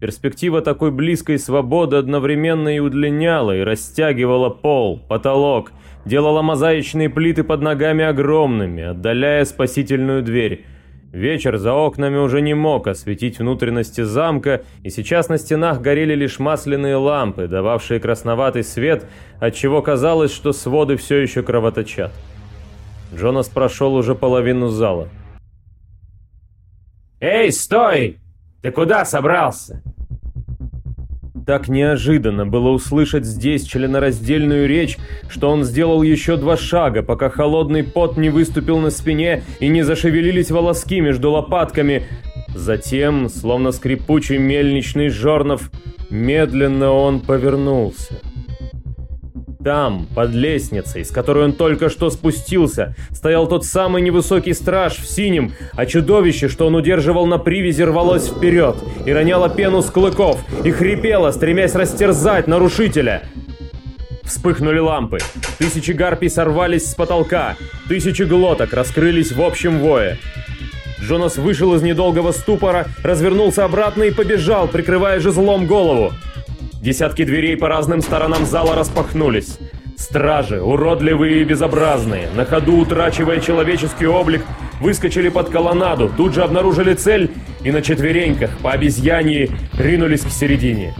Перспектива такой близкой свободы одновременно и удлиняла, и растягивала пол, потолок, делала мозаичные плиты под ногами огромными, отдаляя спасительную дверь. Вечер за окнами уже не мог осветить внутренности замка, и сейчас на стенах горели лишь масляные лампы, дававшие красноватый свет, отчего казалось, что своды все еще кровоточат. Джонас прошел уже половину зала. «Эй, стой! Ты куда собрался?» Так неожиданно было услышать здесь членораздельную речь, что он сделал еще два шага, пока холодный пот не выступил на спине и не зашевелились волоски между лопатками. Затем, словно скрипучий мельничный жорнов, медленно он повернулся. Там, под лестницей, с которой он только что спустился, стоял тот самый невысокий страж в синем, а чудовище, что он удерживал на привязи, рвалось вперед и роняло пену с клыков и хрипело, стремясь растерзать нарушителя. Вспыхнули лампы. Тысячи гарпий сорвались с потолка. Тысячи глоток раскрылись в общем вое. Джонас вышел из недолгого ступора, развернулся обратно и побежал, прикрывая жезлом голову. Десятки дверей по разным сторонам зала распахнулись. Стражи, уродливые и безобразные, на ходу утрачивая человеческий облик, выскочили под колоннаду, тут же обнаружили цель и на четвереньках, по обезьяньи, ринулись к середине.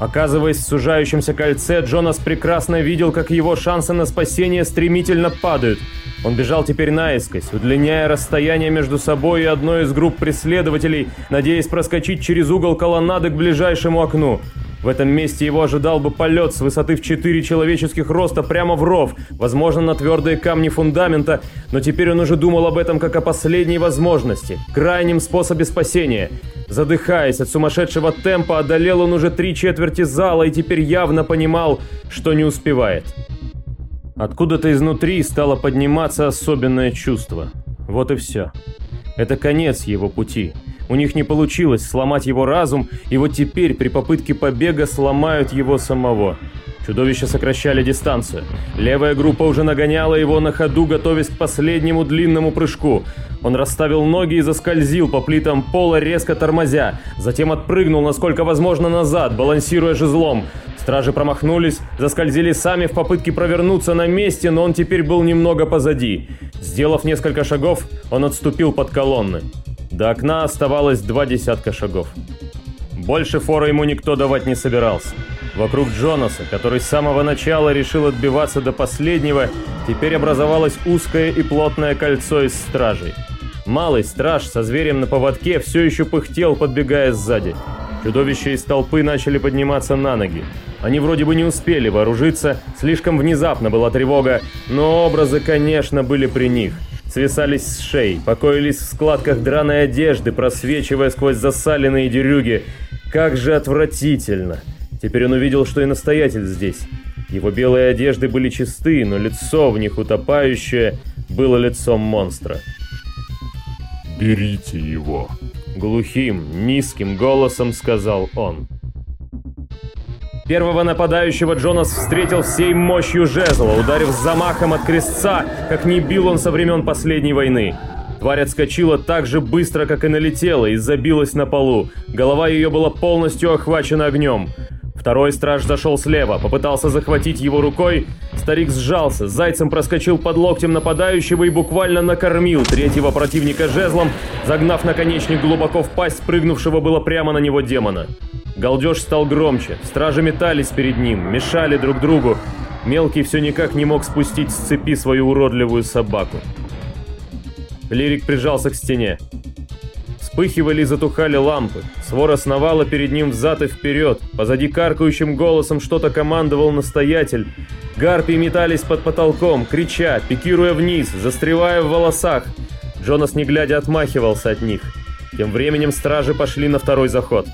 Оказываясь в сужающемся кольце, Джонас прекрасно видел, как его шансы на спасение стремительно падают – он бежал теперь наискось, удлиняя расстояние между собой и одной из групп преследователей, надеясь проскочить через угол колоннады к ближайшему окну. В этом месте его ожидал бы полет с высоты в 4 человеческих роста прямо в ров, возможно, на твердые камни фундамента, но теперь он уже думал об этом как о последней возможности, крайнем способе спасения. Задыхаясь от сумасшедшего темпа, одолел он уже три четверти зала и теперь явно понимал, что не успевает. Откуда-то изнутри стало подниматься особенное чувство. Вот и все. Это конец его пути. У них не получилось сломать его разум, и вот теперь при попытке побега сломают его самого. Чудовища сокращали дистанцию. Левая группа уже нагоняла его на ходу, готовясь к последнему длинному прыжку. Он расставил ноги и заскользил по плитам пола, резко тормозя. Затем отпрыгнул, насколько возможно, назад, балансируя жезлом. Стражи промахнулись, заскользили сами в попытке провернуться на месте, но он теперь был немного позади. Сделав несколько шагов, он отступил под колонны. До окна оставалось два десятка шагов. Больше фора ему никто давать не собирался. Вокруг Джонаса, который с самого начала решил отбиваться до последнего, теперь образовалось узкое и плотное кольцо из стражей. Малый страж со зверем на поводке все еще пыхтел, подбегая сзади. Чудовища из толпы начали подниматься на ноги. Они вроде бы не успели вооружиться, слишком внезапно была тревога, но образы, конечно, были при них. Свисались с шеи, покоились в складках драной одежды, просвечивая сквозь засаленные дерюги. Как же отвратительно! Теперь он увидел, что и настоятель здесь. Его белые одежды были чисты, но лицо в них утопающее было лицом монстра. «Берите его!» Глухим, низким голосом сказал он. Первого нападающего Джонас встретил всей мощью жезла, ударив замахом от крестца, как не бил он со времен последней войны. Тварь отскочила так же быстро, как и налетела, и забилась на полу. Голова ее была полностью охвачена огнем. Второй страж зашел слева, попытался захватить его рукой. Старик сжался, зайцем проскочил под локтем нападающего и буквально накормил третьего противника жезлом, загнав наконечник глубоко в пасть прыгнувшего было прямо на него демона. Галдеж стал громче, стражи метались перед ним, мешали друг другу. Мелкий все никак не мог спустить с цепи свою уродливую собаку. Лирик прижался к стене. Вспыхивали и затухали лампы. Свора сновала перед ним взад и вперед. Позади каркающим голосом что-то командовал настоятель. Гарпии метались под потолком, крича, пикируя вниз, застревая в волосах. Джонас, не глядя, отмахивался от них. Тем временем стражи пошли на второй заход.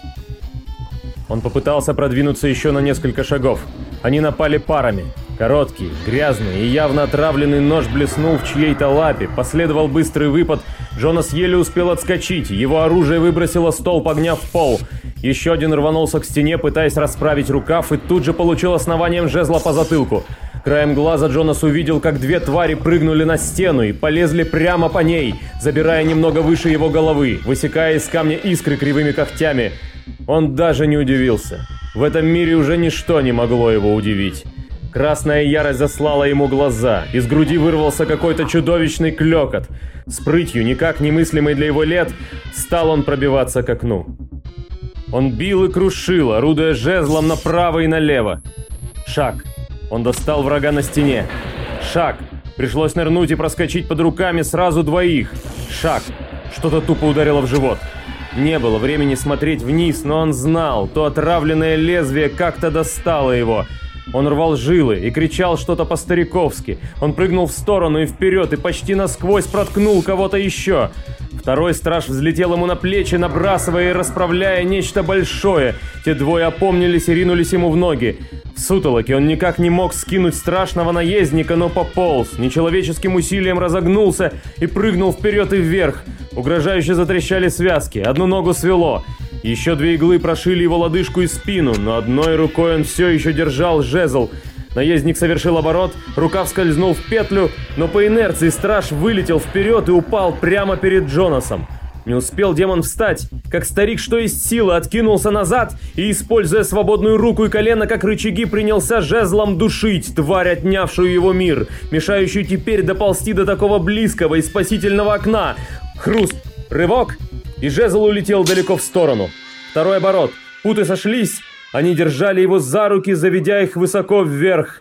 Он попытался продвинуться еще на несколько шагов. Они напали парами. Короткий, грязный и явно отравленный нож блеснул в чьей-то лапе. Последовал быстрый выпад. Джонас еле успел отскочить. Его оружие выбросило столб огня в пол. Еще один рванулся к стене, пытаясь расправить рукав, и тут же получил основанием жезла по затылку. Краем глаза Джонас увидел, как две твари прыгнули на стену и полезли прямо по ней, забирая немного выше его головы, высекая из камня искры кривыми когтями. Он даже не удивился. В этом мире уже ничто не могло его удивить. Красная ярость заслала ему глаза. Из груди вырвался какой-то чудовищный клекот. С прытью, никак немыслимой для его лет, стал он пробиваться к окну. Он бил и крушил, орудуя жезлом направо и налево. Шаг. Он достал врага на стене. Шаг. Пришлось нырнуть и проскочить под руками сразу двоих. Шаг. Что-то тупо ударило в живот. Не было времени смотреть вниз, но он знал, то отравленное лезвие как-то достало его – он рвал жилы и кричал что-то по-стариковски. Он прыгнул в сторону и вперед и почти насквозь проткнул кого-то еще. Второй страж взлетел ему на плечи, набрасывая и расправляя нечто большое. Те двое опомнились и ринулись ему в ноги. В сутолоке он никак не мог скинуть страшного наездника, но пополз, нечеловеческим усилием разогнулся и прыгнул вперед и вверх. Угрожающе затрещали связки, одну ногу свело. Еще две иглы прошили его лодыжку и спину, но одной рукой он все еще держал жезл. Наездник совершил оборот, рукав скользнул в петлю, но по инерции страж вылетел вперед и упал прямо перед Джонасом. Не успел демон встать, как старик, что из силы, откинулся назад и, используя свободную руку и колено как рычаги, принялся жезлом душить тварь, отнявшую его мир, мешающую теперь доползти до такого близкого и спасительного окна. Хруст, рывок, и жезл улетел далеко в сторону. Второй оборот. Путы сошлись, они держали его за руки, заведя их высоко вверх.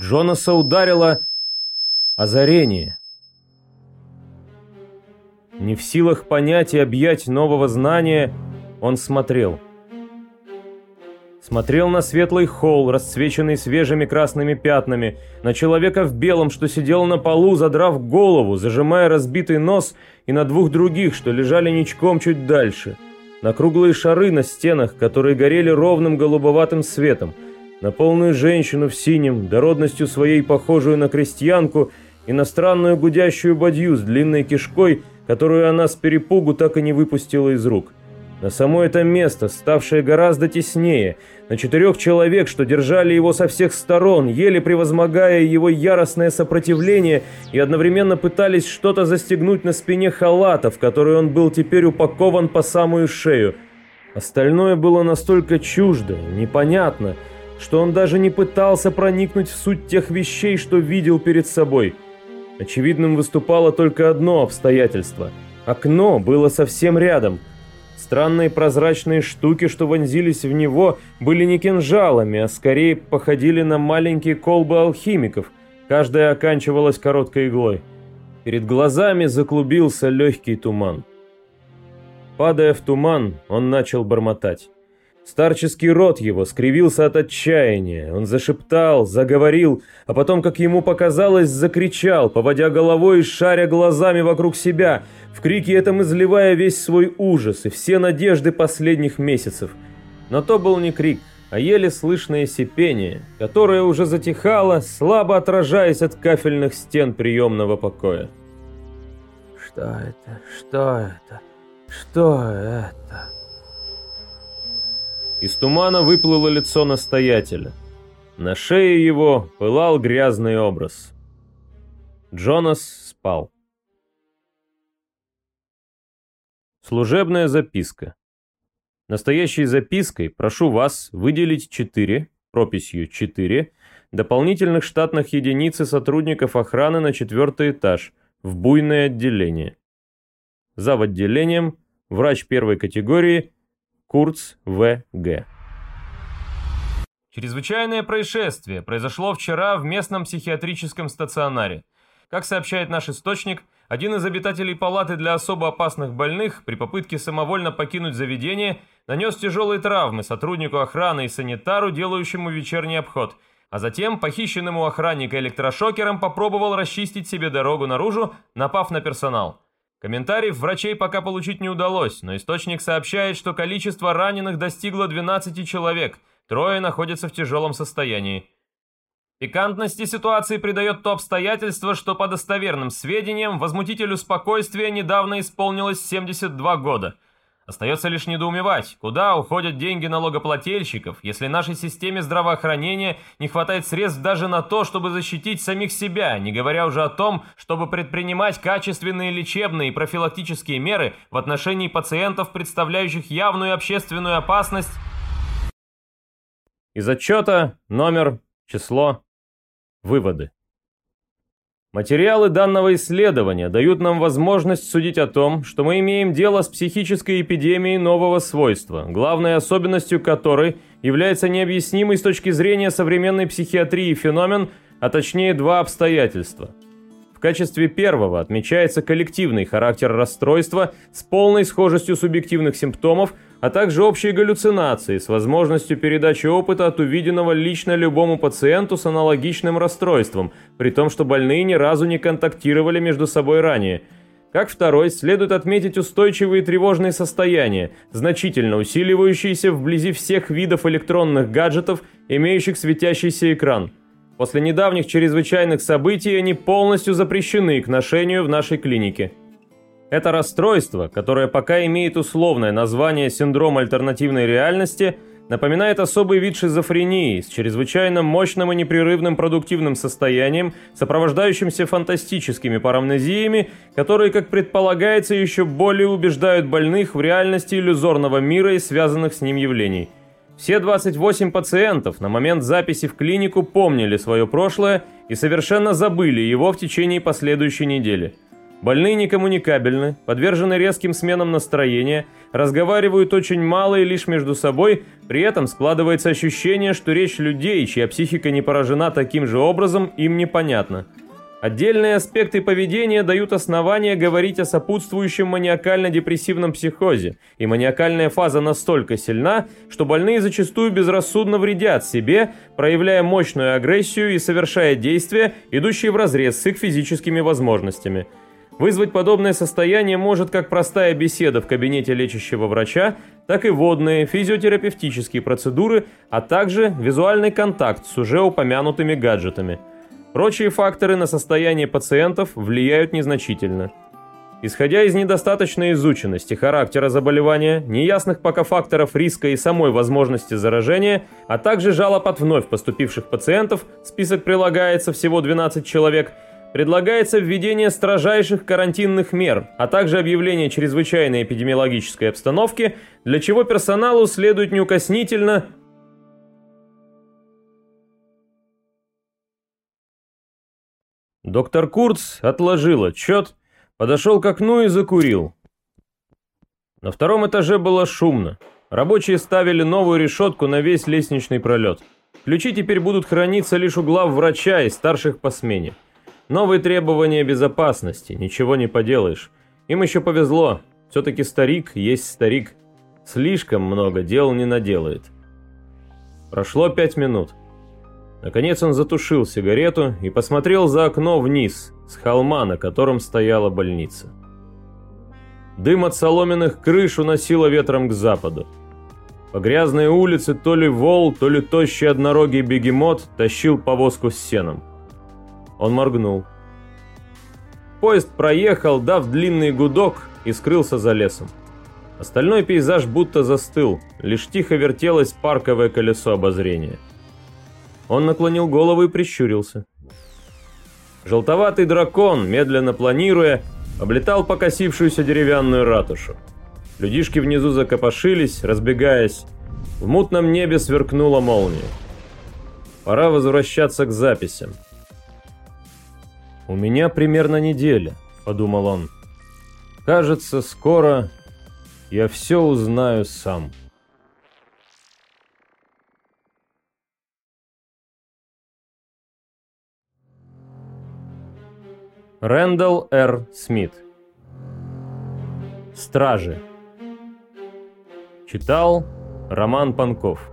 Джонаса ударило озарение. Не в силах понять и объять нового знания, он смотрел. Смотрел на светлый холл, расцвеченный свежими красными пятнами, на человека в белом, что сидел на полу, задрав голову, зажимая разбитый нос, и на двух других, что лежали ничком чуть дальше. На круглые шары на стенах, которые горели ровным голубоватым светом. на полную женщину в синем, дородностью своей похожую на крестьянку, иностранную гудящую бадью с длинной кишкой, которую она с перепугу так и не выпустила из рук. На само это место, ставшее гораздо теснее, на четырех человек, что держали его со всех сторон, еле превозмогая его яростное сопротивление и одновременно пытались что-то застегнуть на спине халата, в который он был теперь упакован по самую шею. Остальное было настолько чуждо, непонятно, что он даже не пытался проникнуть в суть тех вещей, что видел перед собой. Очевидным выступало только одно обстоятельство. Окно было совсем рядом – Странные прозрачные штуки, что вонзились в него, были не кинжалами, а скорее походили на маленькие колбы алхимиков. Каждая оканчивалась короткой иглой. Перед глазами заклубился легкий туман. Падая в туман, он начал бормотать. Старческий рот его скривился от отчаяния. Он зашептал, заговорил, а потом, как ему показалось, закричал, поводя головой и шаря глазами вокруг себя, в крике этом изливая весь свой ужас и все надежды последних месяцев. Но то был не крик, а еле слышное сипение, которое уже затихало, слабо отражаясь от кафельных стен приемного покоя. «Что это? Что это? Что это?» Из тумана выплыло лицо настоятеля. На шее его пылал грязный образ. Джонас спал. Служебная записка. Настоящей запиской прошу вас выделить 4, прописью 4, дополнительных штатных единицы сотрудников охраны на четвертый этаж, в буйное отделение. Зав. отделением, врач первой категории Курц В.Г. Чрезвычайное происшествие произошло вчера в местном психиатрическом стационаре. Как сообщает наш источник, один из обитателей палаты для особо опасных больных при попытке самовольно покинуть заведение нанес тяжелые травмы сотруднику охраны и санитару, делающему вечерний обход, а затем похищенному охранника электрошокером попробовал расчистить себе дорогу наружу, напав на персонал. Комментариев врачей пока получить не удалось, но источник сообщает, что количество раненых достигло 12 человек, трое находятся в тяжелом состоянии. Пикантности ситуации придает то обстоятельство, что по достоверным сведениям возмутителю спокойствия недавно исполнилось 72 года – Остается лишь недоумевать, куда уходят деньги налогоплательщиков, если нашей системе здравоохранения не хватает средств даже на то, чтобы защитить самих себя, не говоря уже о том, чтобы предпринимать качественные лечебные и профилактические меры в отношении пациентов, представляющих явную общественную опасность. Из отчета номер, число, выводы. Материалы данного исследования дают нам возможность судить о том, что мы имеем дело с психической эпидемией нового свойства, главной особенностью которой является необъяснимый с точки зрения современной психиатрии феномен, а точнее два обстоятельства – в качестве первого отмечается коллективный характер расстройства с полной схожестью субъективных симптомов, а также общие галлюцинации с возможностью передачи опыта от увиденного лично любому пациенту с аналогичным расстройством, при том, что больные ни разу не контактировали между собой ранее. Как второй, следует отметить устойчивые тревожные состояния, значительно усиливающиеся вблизи всех видов электронных гаджетов, имеющих светящийся экран – После недавних чрезвычайных событий они полностью запрещены к ношению в нашей клинике. Это расстройство, которое пока имеет условное название синдром альтернативной реальности, напоминает особый вид шизофрении с чрезвычайно мощным и непрерывным продуктивным состоянием, сопровождающимся фантастическими парамнезиями, которые, как предполагается, еще более убеждают больных в реальности иллюзорного мира и связанных с ним явлений – все 28 пациентов на момент записи в клинику помнили свое прошлое и совершенно забыли его в течение последующей недели. Больные некоммуникабельны, подвержены резким сменам настроения, разговаривают очень мало и лишь между собой, при этом складывается ощущение, что речь людей, чья психика не поражена таким же образом, им непонятна. Отдельные аспекты поведения дают основания говорить о сопутствующем маниакально-депрессивном психозе, и маниакальная фаза настолько сильна, что больные зачастую безрассудно вредят себе, проявляя мощную агрессию и совершая действия, идущие вразрез с их физическими возможностями. Вызвать подобное состояние может как простая беседа в кабинете лечащего врача, так и водные физиотерапевтические процедуры, а также визуальный контакт с уже упомянутыми гаджетами. Прочие факторы на состояние пациентов влияют незначительно. Исходя из недостаточной изученности характера заболевания, неясных пока факторов риска и самой возможности заражения, а также жалоб от вновь поступивших пациентов, список прилагается всего 12 человек – предлагается введение строжайших карантинных мер, а также объявление чрезвычайной эпидемиологической обстановки, для чего персоналу следует неукоснительно Доктор Курц отложил отчет, подошел к окну и закурил. На втором этаже было шумно. Рабочие ставили новую решетку на весь лестничный пролет. Ключи теперь будут храниться лишь у глав врача и старших по смене. Новые требования безопасности, ничего не поделаешь. Им еще повезло, все-таки старик есть старик. Слишком много дел не наделает. Прошло пять минут. Наконец он затушил сигарету и посмотрел за окно вниз, с холма, на котором стояла больница. Дым от соломенных крыш уносило ветром к западу. По грязной улице то ли вол, то ли тощий однорогий бегемот тащил повозку с сеном. Он моргнул. Поезд проехал, дав длинный гудок, и скрылся за лесом. Остальной пейзаж будто застыл, лишь тихо вертелось парковое колесо обозрения. Он наклонил голову и прищурился. Желтоватый дракон, медленно планируя, облетал покосившуюся деревянную ратушу. Людишки внизу закопошились, разбегаясь. В мутном небе сверкнула молния. Пора возвращаться к записям. «У меня примерно неделя», — подумал он. «Кажется, скоро я все узнаю сам». Рэндалл Р. Смит. Стражи Читал Роман Панков